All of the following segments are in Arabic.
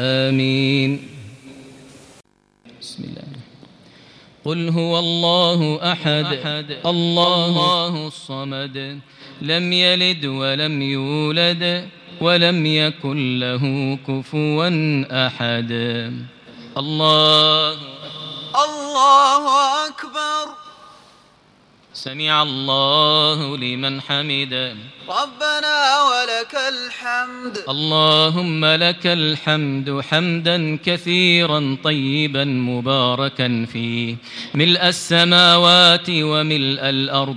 آمين. بسم الله. قل هو الله أحد, أحد. الله الصمد. لم يلد ولم يولد ولم يكن له كفوا أحد. الله الله أكبر. سمع الله لمن حمده. ربنا ولك الحمد. اللهم لك الحمد حمدا كثيرا طيبا مباركا فيه. ملء السماوات وملء الأرض.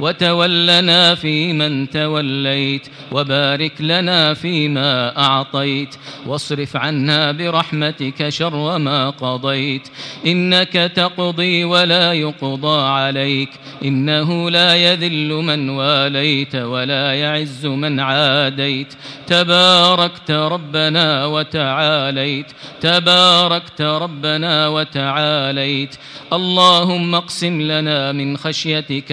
وتولنا فيمن توليت وبارك لنا فيما أعطيت واصرف عنا برحمتك شر ما قضيت إنك تقضي ولا يقضى عليك إنه لا يذل من واليت ولا يعز من عاديت تباركت ربنا وتعاليت تباركت ربنا وتعاليت اللهم اقسم لنا من خشيتك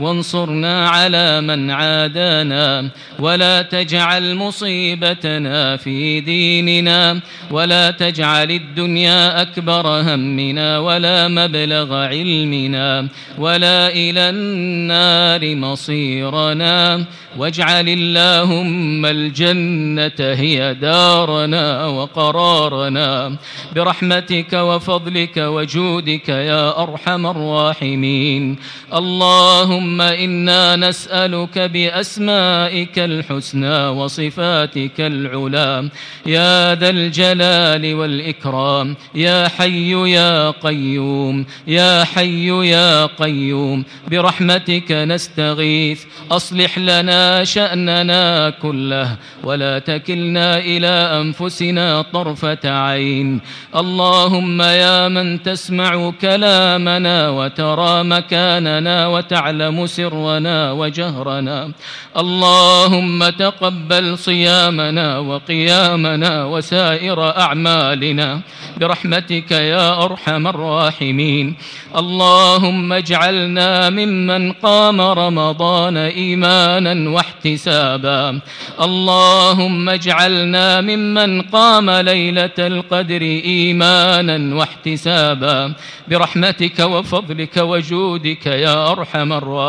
وانصرنا على من عادانا ولا تجعل مصيبتنا في ديننا ولا تجعل الدنيا أكبر همنا ولا مبلغ علمنا ولا إلى النار مصيرنا. واجعل اللهم الجنة هي دارنا وقرارنا. برحمتك وفضلك وجودك يا أرحم الراحمين. اللهم إنا نسألك بأسمائك الحسنى وصفاتك العلى. يا ذا الجلال والإكرام. يا حي يا قيوم. يا حي يا قيوم. برحمتك نستغيث. أصلح لنا شأننا كله. ولا تكلنا إلى أنفسنا طرفة عين. اللهم يا من تسمع كلامنا وترى مكاننا وتعلم سرنا وجهرنا. اللهم تقبل صيامنا وقيامنا وسائر أعمالنا. برحمتك يا أرحم الراحمين. اللهم اجعلنا ممن قام رمضان إيمانا واحتسابا. اللهم اجعلنا ممن قام ليلة القدر إيمانا واحتسابا. برحمتك وفضلك وجودك يا أرحم الراحمين.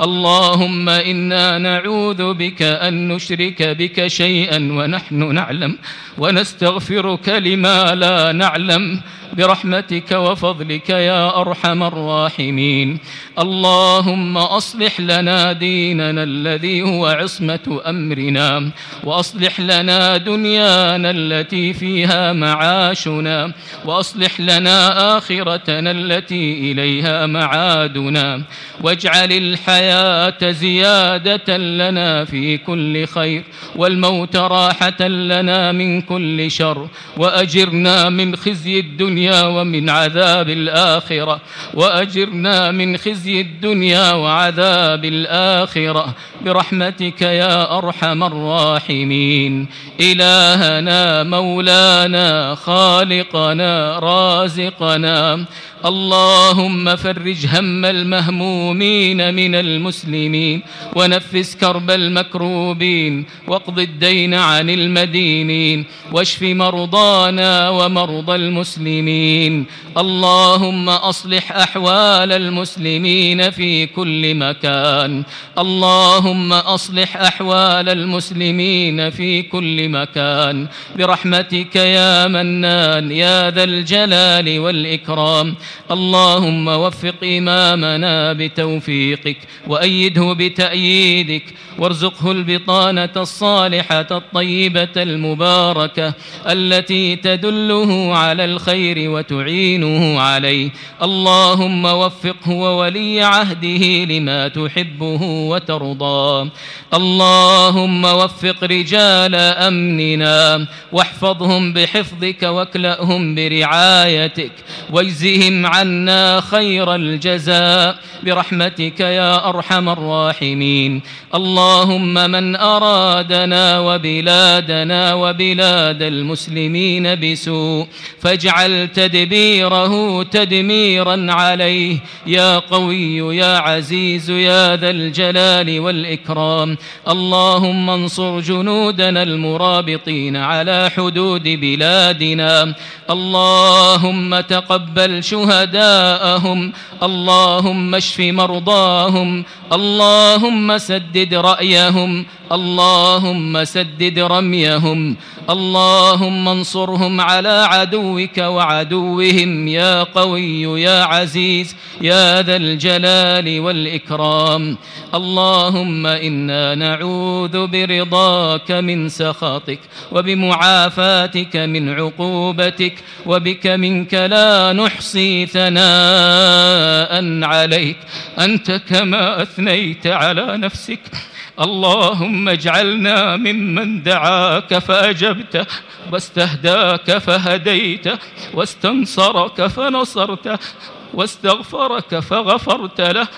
اللهم إنا نعوذ بك أن نشرك بك شيئا ونحن نعلم ونستغفرك لما لا نعلم. برحمتك وفضلك يا أرحم الراحمين. اللهم أصلح لنا ديننا الذي هو عصمة أمرنا وأصلح لنا دنيانا التي فيها معاشنا وأصلح لنا آخرتنا التي إليها معادنا. واجعل الحياة زيادة لنا في كل خير والموت راحة لنا من كل شر وأجرنا من خزي الدنيا ومن عذاب الآخرة وأجرنا من خزي الدنيا وعذاب الآخرة. برحمتك يا أرحم الراحمين. إلهنا مولانا خالقنا رازقنا. اللهم فرج هم المهمومين من المسلمين. ونفس كرب المكروبين. واقض الدين عن المدينين. واشف مرضانا ومرضى المسلمين. اللهم أصلح أحوال المسلمين في كل مكان. اللهم أصلح أحوال المسلمين في كل مكان. برحمتك يا منان يا ذا الجلال والإكرام. اللهم وفق إمامنا بتوفيقك وأيده بتأييدك وارزقه البطانة الصالحة الطيبة المباركة التي تدله على الخير وتعينه عليه اللهم وفقه وولي عهده لما تحبه وترضى اللهم وفق رجال أمننا واحفظهم بحفظك واكلأهم برعايتك واجزهم عنا خير الجزاء برحمتك يا أرحم الراحمين. اللهم من أرادنا وبلادنا وبلاد المسلمين بسوء فاجعل تدبيره تدميرا عليه. يا قوي يا عزيز يا ذا الجلال والإكرام. اللهم انصر جنودنا المرابطين على حدود بلادنا. اللهم تقبل شهداءهم. اللهم اشف مرضاهم اللهم سدد رأيهم اللهم سدد رميهم اللهم انصرهم على عدوك وعدوهم يا قوي يا عزيز يا ذا الجلال والإكرام. اللهم إنا نعوذ برضاك من سخطك وبمعافاتك من عقوبتك وبك منك لا نحصي ثناء عليك. أنت كما أثنيت على نفسك. اللهم اجعلنا ممن دعاك فأجبته واستهداك فهديته واستنصرك فنصرته واستغفرك فغفرت له.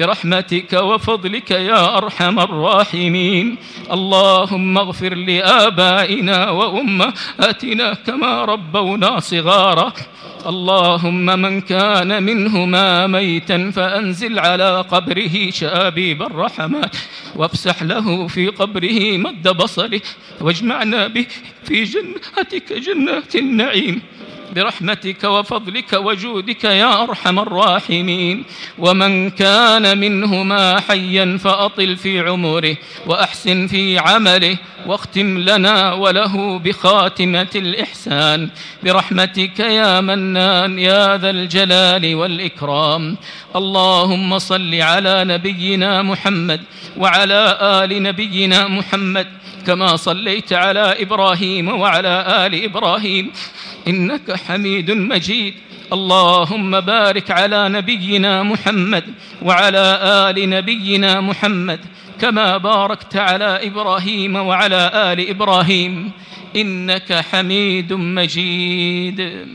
برحمتك وفضلك يا أرحم الراحمين. اللهم اغفر لآبائنا وأمهاتنا كما ربونا صغارا. اللهم من كان منهما ميتا فأنزل على قبره شابيب الرحمات وافسح له في قبره مد بصره واجمعنا به في جنتك جنات النعيم. برحمتك وفضلك وجودك يا أرحم الراحمين. ومن كان منهما حيا فأطل في عمره وأحسن في عمله واختم لنا وله بخاتمة الإحسان. برحمتك يا منان يا ذا الجلال والإكرام. اللهم صل على نبينا محمد وعلى آل نبينا محمد كما صليت على إبراهيم وعلى آل إبراهيم. إنك حميد مجيد. اللهم بارك على نبينا محمد وعلى آل نبينا محمد كما باركت على إبراهيم وعلى آل إبراهيم. إنك حميد مجيد.